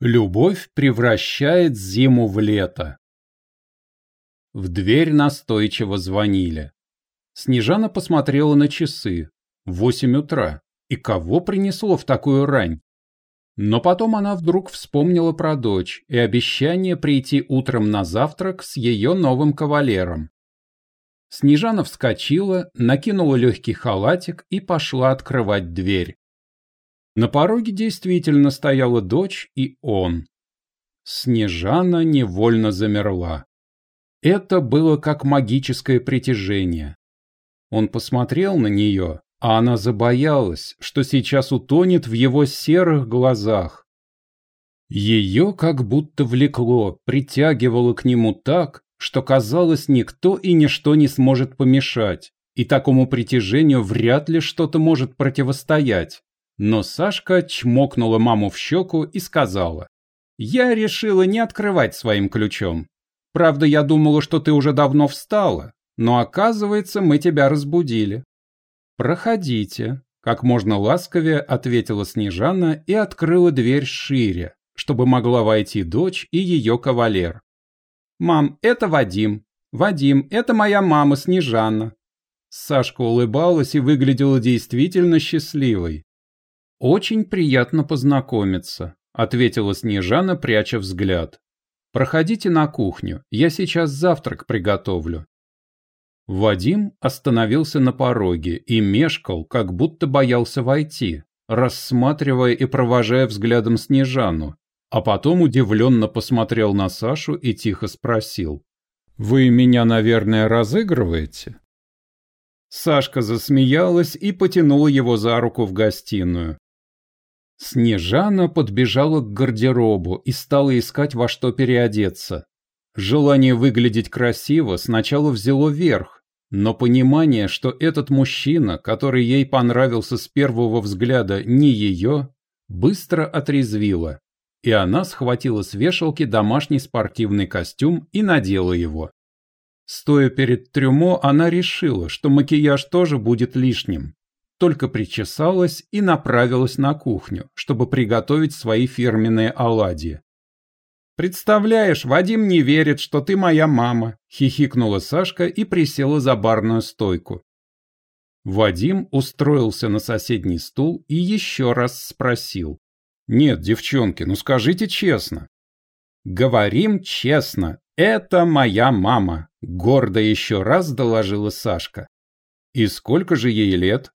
Любовь превращает зиму в лето. В дверь настойчиво звонили. Снежана посмотрела на часы. Восемь утра. И кого принесло в такую рань? Но потом она вдруг вспомнила про дочь и обещание прийти утром на завтрак с ее новым кавалером. Снежана вскочила, накинула легкий халатик и пошла открывать дверь. На пороге действительно стояла дочь и он. Снежана невольно замерла. Это было как магическое притяжение. Он посмотрел на нее, а она забоялась, что сейчас утонет в его серых глазах. Ее как будто влекло, притягивало к нему так, что казалось, никто и ничто не сможет помешать, и такому притяжению вряд ли что-то может противостоять. Но Сашка чмокнула маму в щеку и сказала. «Я решила не открывать своим ключом. Правда, я думала, что ты уже давно встала, но оказывается, мы тебя разбудили». «Проходите», — как можно ласковее ответила Снежана и открыла дверь шире, чтобы могла войти дочь и ее кавалер. «Мам, это Вадим. Вадим, это моя мама Снежана». Сашка улыбалась и выглядела действительно счастливой. «Очень приятно познакомиться», — ответила Снежана, пряча взгляд. «Проходите на кухню, я сейчас завтрак приготовлю». Вадим остановился на пороге и мешкал, как будто боялся войти, рассматривая и провожая взглядом Снежану, а потом удивленно посмотрел на Сашу и тихо спросил. «Вы меня, наверное, разыгрываете?» Сашка засмеялась и потянула его за руку в гостиную. Снежана подбежала к гардеробу и стала искать во что переодеться. Желание выглядеть красиво сначала взяло верх, но понимание, что этот мужчина, который ей понравился с первого взгляда, не ее, быстро отрезвило, и она схватила с вешалки домашний спортивный костюм и надела его. Стоя перед трюмо, она решила, что макияж тоже будет лишним, только причесалась и направилась на кухню, чтобы приготовить свои фирменные оладьи. «Представляешь, Вадим не верит, что ты моя мама», — хихикнула Сашка и присела за барную стойку. Вадим устроился на соседний стул и еще раз спросил. «Нет, девчонки, ну скажите честно». «Говорим честно, это моя мама», — гордо еще раз доложила Сашка. «И сколько же ей лет?»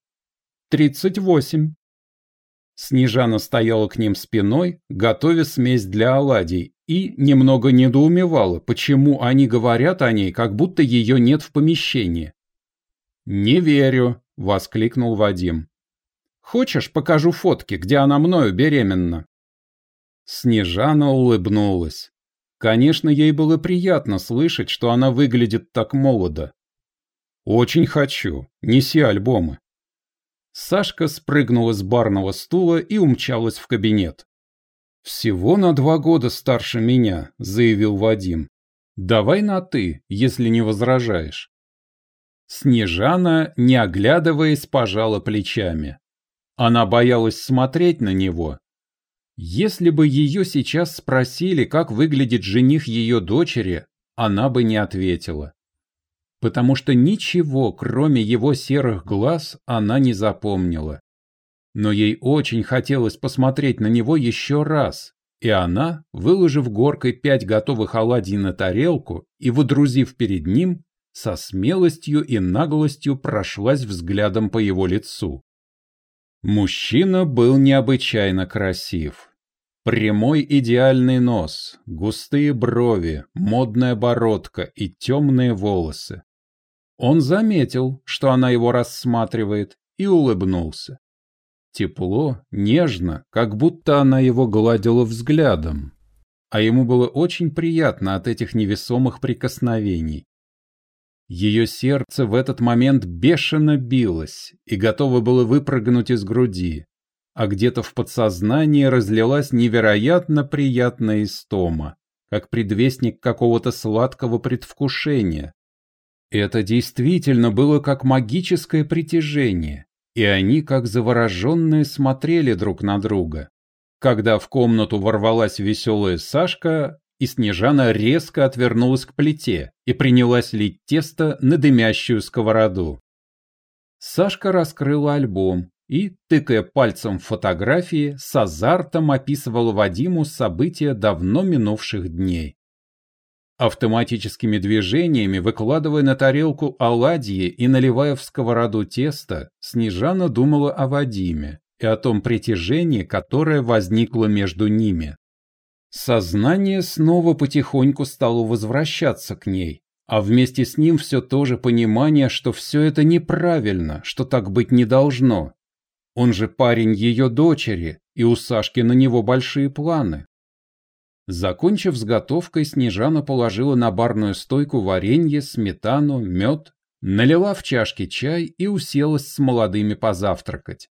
Тридцать восемь». Снежана стояла к ним спиной, готовя смесь для оладий, и немного недоумевала, почему они говорят о ней, как будто ее нет в помещении. «Не верю», — воскликнул Вадим. «Хочешь, покажу фотки, где она мною беременна?» Снежана улыбнулась. Конечно, ей было приятно слышать, что она выглядит так молодо. «Очень хочу. Неси альбомы». Сашка спрыгнула с барного стула и умчалась в кабинет. «Всего на два года старше меня», — заявил Вадим. «Давай на «ты», если не возражаешь». Снежана, не оглядываясь, пожала плечами. Она боялась смотреть на него. Если бы ее сейчас спросили, как выглядит жених ее дочери, она бы не ответила потому что ничего, кроме его серых глаз, она не запомнила. Но ей очень хотелось посмотреть на него еще раз, и она, выложив горкой пять готовых оладий на тарелку и водрузив перед ним, со смелостью и наглостью прошлась взглядом по его лицу. Мужчина был необычайно красив. Прямой идеальный нос, густые брови, модная бородка и темные волосы. Он заметил, что она его рассматривает, и улыбнулся. Тепло, нежно, как будто она его гладила взглядом. А ему было очень приятно от этих невесомых прикосновений. Ее сердце в этот момент бешено билось и готово было выпрыгнуть из груди, а где-то в подсознании разлилась невероятно приятная истома, как предвестник какого-то сладкого предвкушения, это действительно было как магическое притяжение, и они, как завороженные, смотрели друг на друга. Когда в комнату ворвалась веселая Сашка, и Снежана резко отвернулась к плите и принялась лить тесто на дымящую сковороду. Сашка раскрыла альбом и, тыкая пальцем в фотографии, с азартом описывала Вадиму события давно минувших дней. Автоматическими движениями, выкладывая на тарелку оладьи и наливая в сковороду тесто, Снежана думала о Вадиме и о том притяжении, которое возникло между ними. Сознание снова потихоньку стало возвращаться к ней, а вместе с ним все то же понимание, что все это неправильно, что так быть не должно. Он же парень ее дочери, и у Сашки на него большие планы. Закончив с готовкой, Снежана положила на барную стойку варенье, сметану, мед, налила в чашки чай и уселась с молодыми позавтракать.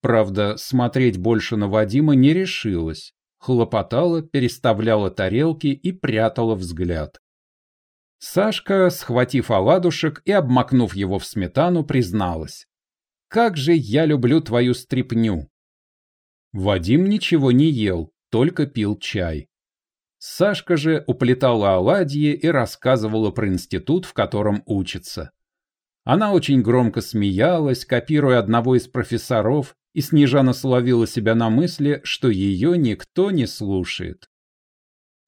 Правда, смотреть больше на Вадима не решилась, хлопотала, переставляла тарелки и прятала взгляд. Сашка, схватив оладушек и обмакнув его в сметану, призналась. «Как же я люблю твою стряпню!» Вадим ничего не ел, только пил чай. Сашка же уплетала оладьи и рассказывала про институт, в котором учится. Она очень громко смеялась, копируя одного из профессоров, и Снежана словила себя на мысли, что ее никто не слушает.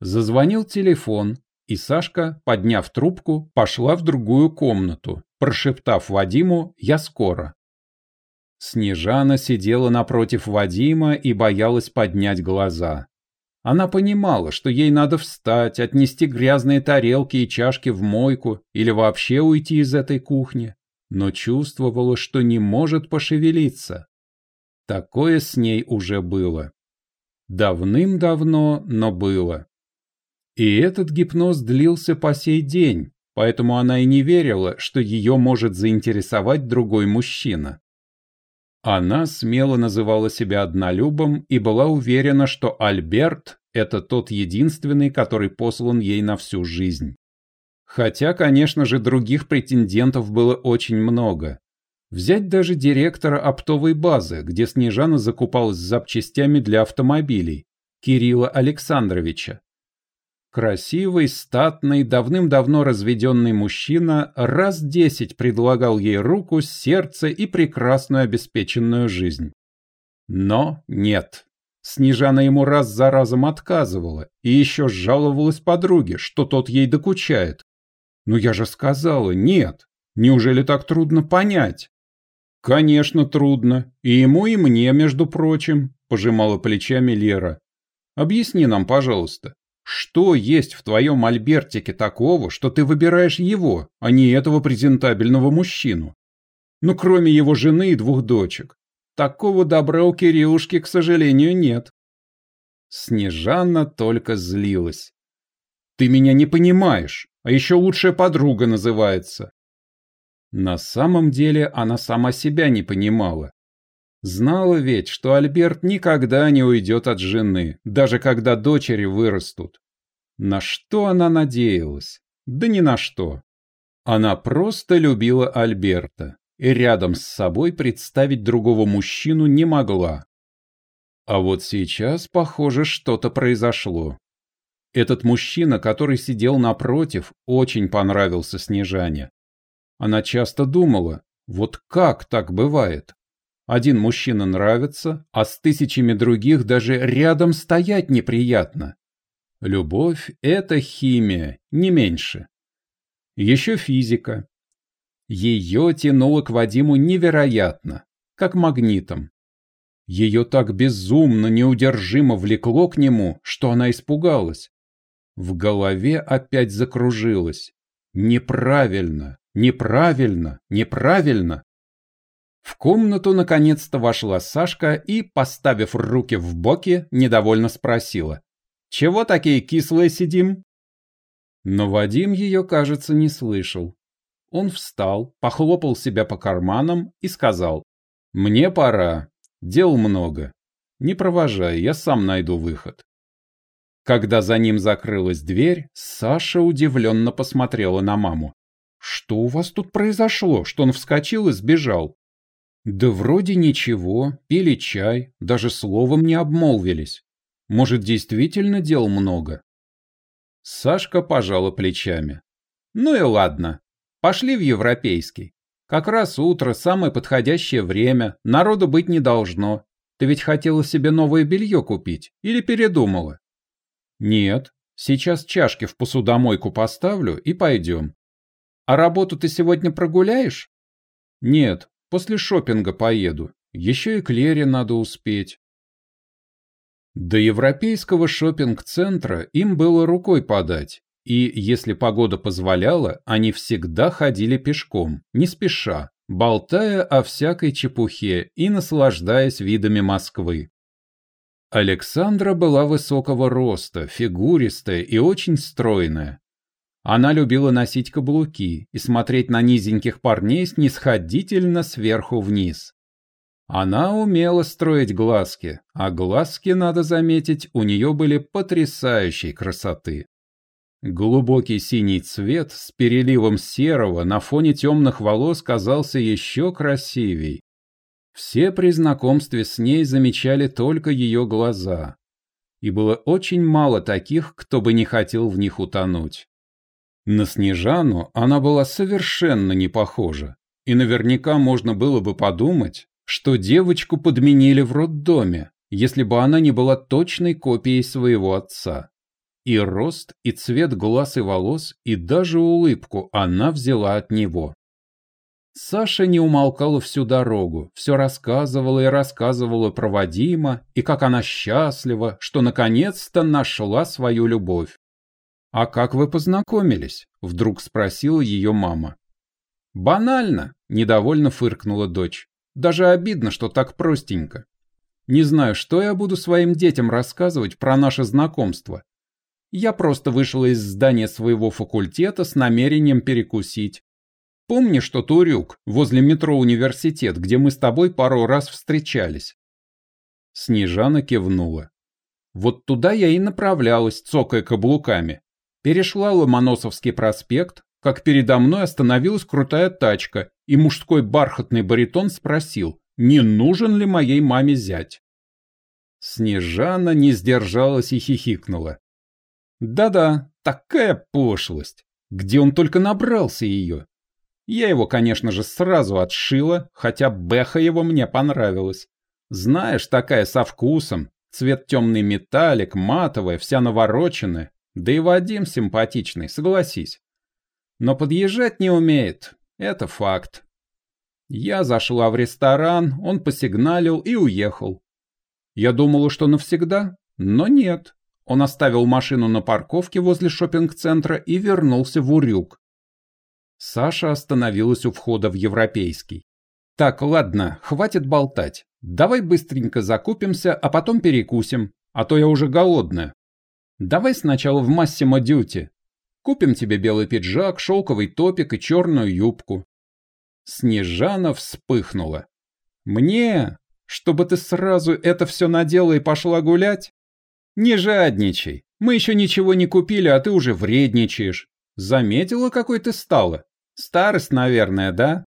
Зазвонил телефон, и Сашка, подняв трубку, пошла в другую комнату, прошептав Вадиму «Я скоро». Снежана сидела напротив Вадима и боялась поднять глаза. Она понимала, что ей надо встать, отнести грязные тарелки и чашки в мойку или вообще уйти из этой кухни, но чувствовала, что не может пошевелиться. Такое с ней уже было. Давным-давно, но было. И этот гипноз длился по сей день, поэтому она и не верила, что ее может заинтересовать другой мужчина. Она смело называла себя однолюбом и была уверена, что Альберт – это тот единственный, который послан ей на всю жизнь. Хотя, конечно же, других претендентов было очень много. Взять даже директора оптовой базы, где Снежана закупалась запчастями для автомобилей, Кирилла Александровича. Красивый, статный, давным-давно разведенный мужчина раз десять предлагал ей руку, сердце и прекрасную обеспеченную жизнь. Но нет. Снежана ему раз за разом отказывала и еще жаловалась подруге, что тот ей докучает. «Ну я же сказала, нет. Неужели так трудно понять?» «Конечно, трудно. И ему, и мне, между прочим», – пожимала плечами Лера. «Объясни нам, пожалуйста, что есть в твоем Альбертике такого, что ты выбираешь его, а не этого презентабельного мужчину? Ну, кроме его жены и двух дочек. Такого добра у Кириллушки, к сожалению, нет». Снежана только злилась. «Ты меня не понимаешь, а еще лучшая подруга называется. На самом деле она сама себя не понимала. Знала ведь, что Альберт никогда не уйдет от жены, даже когда дочери вырастут. На что она надеялась? Да ни на что. Она просто любила Альберта и рядом с собой представить другого мужчину не могла. А вот сейчас, похоже, что-то произошло. Этот мужчина, который сидел напротив, очень понравился Снежане. Она часто думала, вот как так бывает? Один мужчина нравится, а с тысячами других даже рядом стоять неприятно. Любовь – это химия, не меньше. Еще физика. Ее тянуло к Вадиму невероятно, как магнитом. Ее так безумно, неудержимо влекло к нему, что она испугалась. В голове опять закружилось. Неправильно. Неправильно, неправильно. В комнату наконец-то вошла Сашка и, поставив руки в боки, недовольно спросила. «Чего такие кислые сидим?» Но Вадим ее, кажется, не слышал. Он встал, похлопал себя по карманам и сказал. «Мне пора. Дел много. Не провожай, я сам найду выход». Когда за ним закрылась дверь, Саша удивленно посмотрела на маму. «Что у вас тут произошло, что он вскочил и сбежал?» Да вроде ничего, пили чай, даже словом не обмолвились. Может, действительно дел много? Сашка пожала плечами. Ну и ладно, пошли в европейский. Как раз утро, самое подходящее время, народу быть не должно. Ты ведь хотела себе новое белье купить или передумала? Нет, сейчас чашки в посудомойку поставлю и пойдем. А работу ты сегодня прогуляешь? Нет, после шопинга поеду. Еще и к Лере надо успеть. До европейского шопинг-центра им было рукой подать, и, если погода позволяла, они всегда ходили пешком, не спеша, болтая о всякой чепухе и наслаждаясь видами Москвы. Александра была высокого роста, фигуристая и очень стройная. Она любила носить каблуки и смотреть на низеньких парней снисходительно сверху вниз. Она умела строить глазки, а глазки, надо заметить, у нее были потрясающей красоты. Глубокий синий цвет с переливом серого на фоне темных волос казался еще красивей. Все при знакомстве с ней замечали только ее глаза, и было очень мало таких, кто бы не хотел в них утонуть. На Снежану она была совершенно не похожа, и наверняка можно было бы подумать, что девочку подменили в роддоме, если бы она не была точной копией своего отца. И рост, и цвет глаз и волос, и даже улыбку она взяла от него. Саша не умолкала всю дорогу, все рассказывала и рассказывала про Вадима, и как она счастлива, что наконец-то нашла свою любовь. «А как вы познакомились?» – вдруг спросила ее мама. «Банально», – недовольно фыркнула дочь. «Даже обидно, что так простенько. Не знаю, что я буду своим детям рассказывать про наше знакомство. Я просто вышла из здания своего факультета с намерением перекусить. Помнишь тот урюк возле метро «Университет», где мы с тобой пару раз встречались?» Снежана кивнула. Вот туда я и направлялась, цокая каблуками. Перешла Ломоносовский проспект, как передо мной остановилась крутая тачка, и мужской бархатный баритон спросил, не нужен ли моей маме зять. Снежана не сдержалась и хихикнула. Да-да, такая пошлость. Где он только набрался ее. Я его, конечно же, сразу отшила, хотя Бэха его мне понравилась. Знаешь, такая со вкусом, цвет темный металлик, матовая, вся навороченная. Да и Вадим симпатичный, согласись. Но подъезжать не умеет, это факт. Я зашла в ресторан, он посигналил и уехал. Я думала, что навсегда, но нет. Он оставил машину на парковке возле шопинг-центра и вернулся в Урюк. Саша остановилась у входа в Европейский. «Так, ладно, хватит болтать. Давай быстренько закупимся, а потом перекусим, а то я уже голодная. Давай сначала в Массимо Дьюти. Купим тебе белый пиджак, шелковый топик и черную юбку». Снежана вспыхнула. «Мне? Чтобы ты сразу это все надела и пошла гулять? «Не жадничай. Мы еще ничего не купили, а ты уже вредничаешь. Заметила, какой ты стала? Старость, наверное, да?»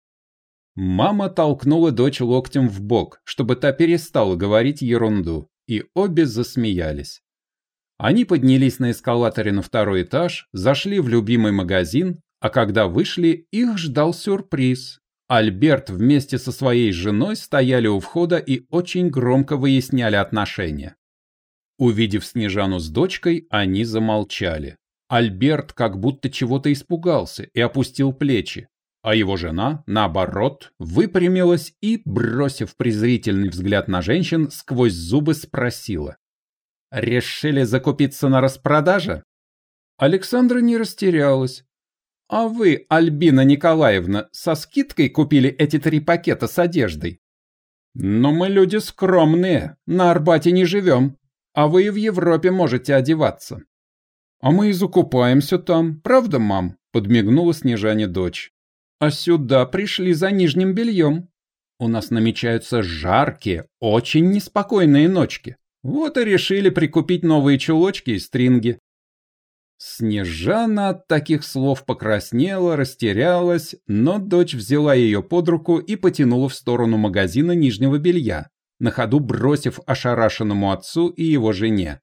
Мама толкнула дочь локтем в бок, чтобы та перестала говорить ерунду, и обе засмеялись. Они поднялись на эскалаторе на второй этаж, зашли в любимый магазин, а когда вышли, их ждал сюрприз. Альберт вместе со своей женой стояли у входа и очень громко выясняли отношения. Увидев Снежану с дочкой, они замолчали. Альберт как будто чего-то испугался и опустил плечи, а его жена, наоборот, выпрямилась и, бросив презрительный взгляд на женщин, сквозь зубы спросила. «Решили закупиться на распродаже?» Александра не растерялась. «А вы, Альбина Николаевна, со скидкой купили эти три пакета с одеждой?» «Но мы люди скромные, на Арбате не живем», а вы и в Европе можете одеваться. А мы и закупаемся там, правда, мам? Подмигнула Снежане дочь. А сюда пришли за нижним бельем. У нас намечаются жаркие, очень неспокойные ночки. Вот и решили прикупить новые чулочки и стринги. Снежана от таких слов покраснела, растерялась, но дочь взяла ее под руку и потянула в сторону магазина нижнего белья, на ходу бросив ошарашенному отцу и его жене.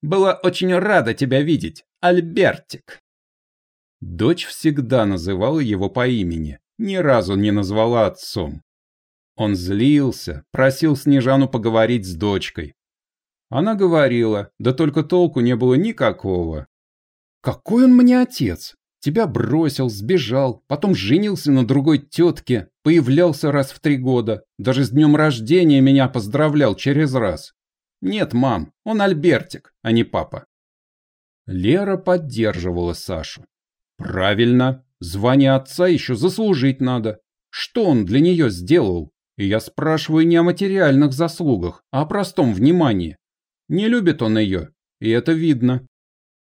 «Была очень рада тебя видеть, Альбертик!» Дочь всегда называла его по имени, ни разу не назвала отцом. Он злился, просил Снежану поговорить с дочкой. Она говорила, да только толку не было никакого. «Какой он мне отец? Тебя бросил, сбежал, потом женился на другой тетке, появлялся раз в три года, даже с днем рождения меня поздравлял через раз. Нет, мам, он Альбертик, а не папа». Лера поддерживала Сашу. «Правильно, звание отца еще заслужить надо. Что он для нее сделал? И я спрашиваю не о материальных заслугах, а о простом внимании. Не любит он ее, и это видно.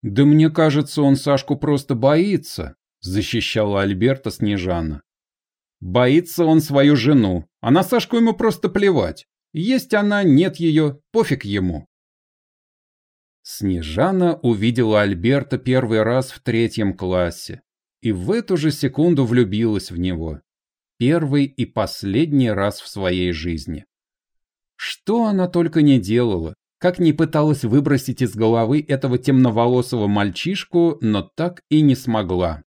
«Да мне кажется, он Сашку просто боится», – защищала Альберта Снежана. «Боится он свою жену, а на Сашку ему просто плевать. Есть она, нет ее, пофиг ему». Снежана увидела Альберта первый раз в третьем классе и в эту же секунду влюбилась в него. Первый и последний раз в своей жизни. Что она только не делала, как ни пыталась выбросить из головы этого темноволосого мальчишку, но так и не смогла.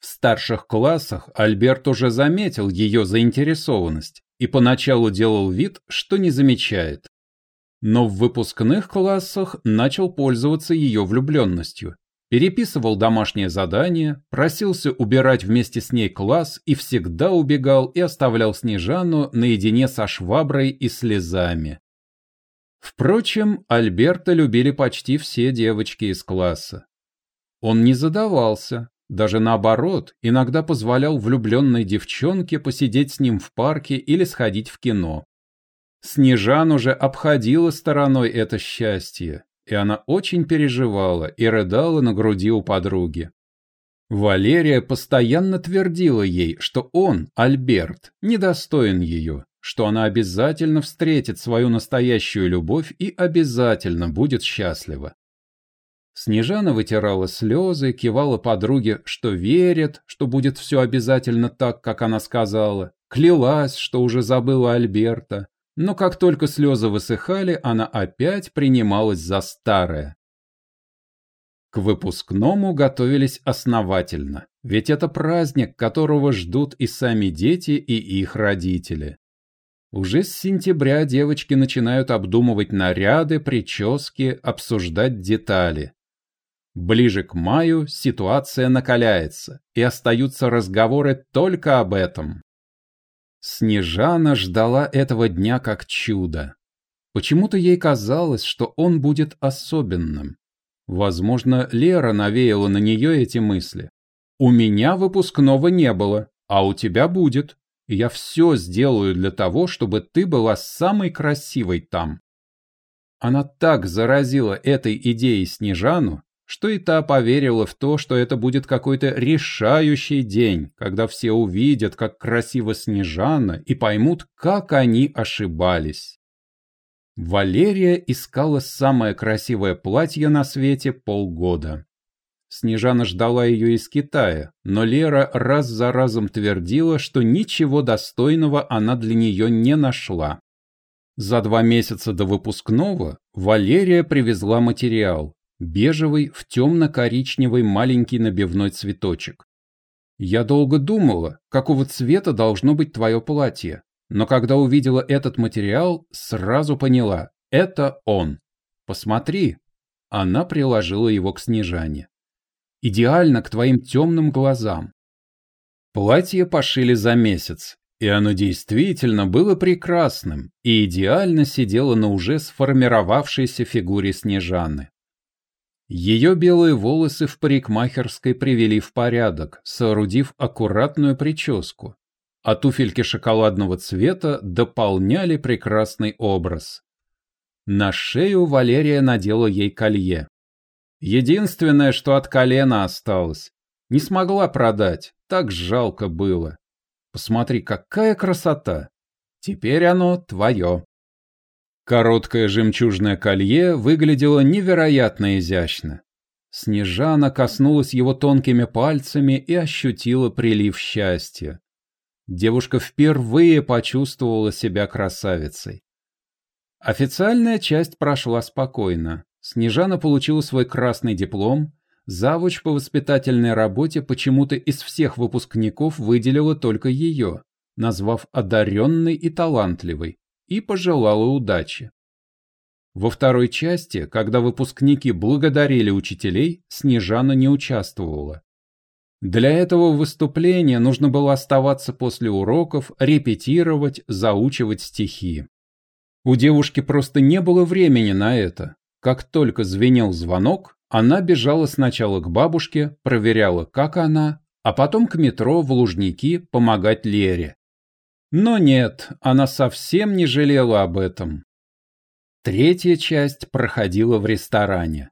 В старших классах Альберт уже заметил ее заинтересованность и поначалу делал вид, что не замечает. Но в выпускных классах начал пользоваться ее влюбленностью. Переписывал домашнее задание, просился убирать вместе с ней класс и всегда убегал и оставлял Снежану наедине со шваброй и слезами. Впрочем, Альберта любили почти все девочки из класса. Он не задавался, даже наоборот, иногда позволял влюбленной девчонке посидеть с ним в парке или сходить в кино. Снежан уже обходила стороной это счастье, и она очень переживала и рыдала на груди у подруги. Валерия постоянно твердила ей, что он, Альберт, недостоин ее, что она обязательно встретит свою настоящую любовь и обязательно будет счастлива. Снежана вытирала слезы, кивала подруге, что верит, что будет все обязательно так, как она сказала, клялась, что уже забыла Альберта, но как только слезы высыхали, она опять принималась за старое. К выпускному готовились основательно, ведь это праздник, которого ждут и сами дети, и их родители. Уже с сентября девочки начинают обдумывать наряды, прически, обсуждать детали. Ближе к маю ситуация накаляется, и остаются разговоры только об этом. Снежана ждала этого дня как чудо. Почему-то ей казалось, что он будет особенным. Возможно, Лера навеяла на нее эти мысли. «У меня выпускного не было, а у тебя будет я все сделаю для того, чтобы ты была самой красивой там». Она так заразила этой идеей Снежану, что и та поверила в то, что это будет какой-то решающий день, когда все увидят, как красиво Снежана, и поймут, как они ошибались. Валерия искала самое красивое платье на свете полгода. Снежана ждала ее из Китая, но Лера раз за разом твердила, что ничего достойного она для нее не нашла. За два месяца до выпускного Валерия привезла материал – бежевый в темно-коричневый маленький набивной цветочек. Я долго думала, какого цвета должно быть твое платье, но когда увидела этот материал, сразу поняла – это он. Посмотри. Она приложила его к Снежане идеально к твоим темным глазам. Платье пошили за месяц, и оно действительно было прекрасным и идеально сидело на уже сформировавшейся фигуре Снежаны. Ее белые волосы в парикмахерской привели в порядок, соорудив аккуратную прическу, а туфельки шоколадного цвета дополняли прекрасный образ. На шею Валерия надела ей колье, Единственное, что от колена осталось. Не смогла продать, так жалко было. Посмотри, какая красота. Теперь оно твое. Короткое жемчужное колье выглядело невероятно изящно. Снежана коснулась его тонкими пальцами и ощутила прилив счастья. Девушка впервые почувствовала себя красавицей. Официальная часть прошла спокойно. Снежана получила свой красный диплом, завуч по воспитательной работе почему-то из всех выпускников выделила только ее, назвав одаренной и талантливой, и пожелала удачи. Во второй части, когда выпускники благодарили учителей, Снежана не участвовала. Для этого выступления нужно было оставаться после уроков, репетировать, заучивать стихи. У девушки просто не было времени на это. Как только звенел звонок, она бежала сначала к бабушке, проверяла, как она, а потом к метро в Лужники помогать Лере. Но нет, она совсем не жалела об этом. Третья часть проходила в ресторане.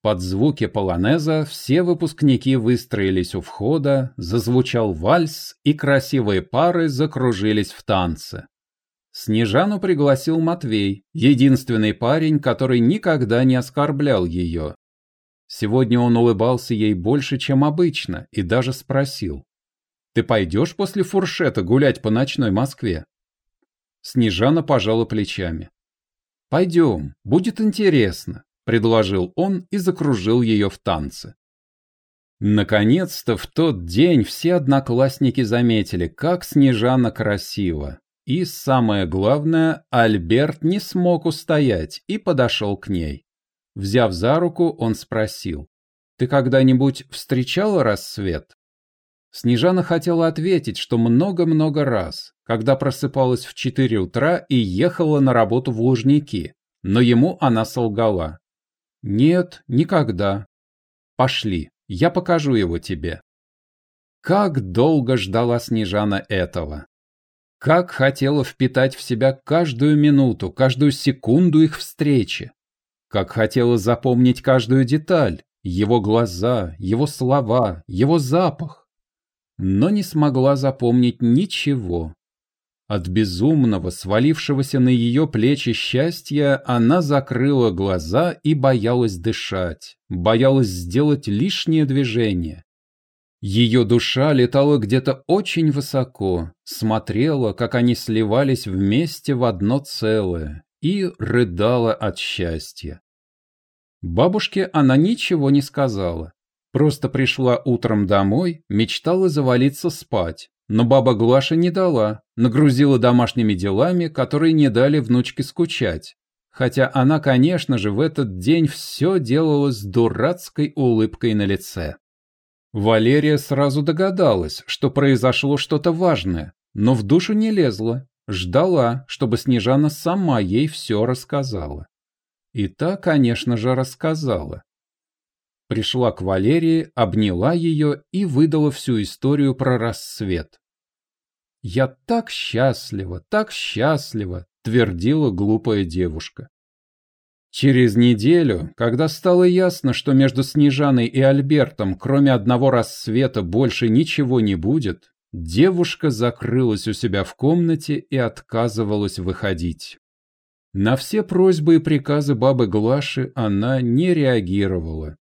Под звуки полонеза все выпускники выстроились у входа, зазвучал вальс, и красивые пары закружились в танце. Снежану пригласил Матвей, единственный парень, который никогда не оскорблял ее. Сегодня он улыбался ей больше, чем обычно, и даже спросил. «Ты пойдешь после фуршета гулять по ночной Москве?» Снежана пожала плечами. «Пойдем, будет интересно», — предложил он и закружил ее в танце. Наконец-то в тот день все одноклассники заметили, как Снежана красива. И самое главное, Альберт не смог устоять и подошел к ней. Взяв за руку, он спросил, «Ты когда-нибудь встречала рассвет?» Снежана хотела ответить, что много-много раз, когда просыпалась в 4 утра и ехала на работу в Лужники, но ему она солгала. «Нет, никогда. Пошли, я покажу его тебе». Как долго ждала Снежана этого. Как хотела впитать в себя каждую минуту, каждую секунду их встречи. Как хотела запомнить каждую деталь, его глаза, его слова, его запах но не смогла запомнить ничего. От безумного, свалившегося на ее плечи счастья, она закрыла глаза и боялась дышать, боялась сделать лишнее движение. Ее душа летала где-то очень высоко, смотрела, как они сливались вместе в одно целое, и рыдала от счастья. Бабушке она ничего не сказала. Просто пришла утром домой, мечтала завалиться спать, но баба Глаша не дала, нагрузила домашними делами, которые не дали внучке скучать. Хотя она, конечно же, в этот день все делала с дурацкой улыбкой на лице. Валерия сразу догадалась, что произошло что-то важное, но в душу не лезла, ждала, чтобы Снежана сама ей все рассказала. И та, конечно же, рассказала пришла к Валерии, обняла ее и выдала всю историю про рассвет. «Я так счастлива, так счастлива», — твердила глупая девушка. Через неделю, когда стало ясно, что между Снежаной и Альбертом кроме одного рассвета больше ничего не будет, девушка закрылась у себя в комнате и отказывалась выходить. На все просьбы и приказы бабы Глаши она не реагировала.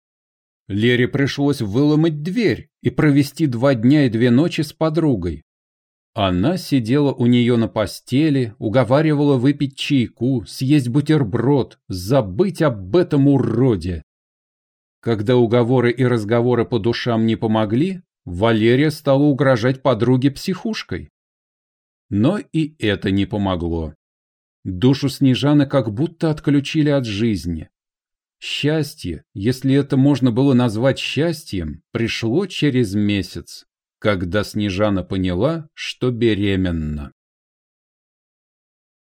Лере пришлось выломать дверь и провести два дня и две ночи с подругой. Она сидела у нее на постели, уговаривала выпить чайку, съесть бутерброд, забыть об этом уроде. Когда уговоры и разговоры по душам не помогли, Валерия стала угрожать подруге психушкой. Но и это не помогло. Душу Снежаны как будто отключили от жизни. Счастье, если это можно было назвать счастьем, пришло через месяц, когда Снежана поняла, что беременна.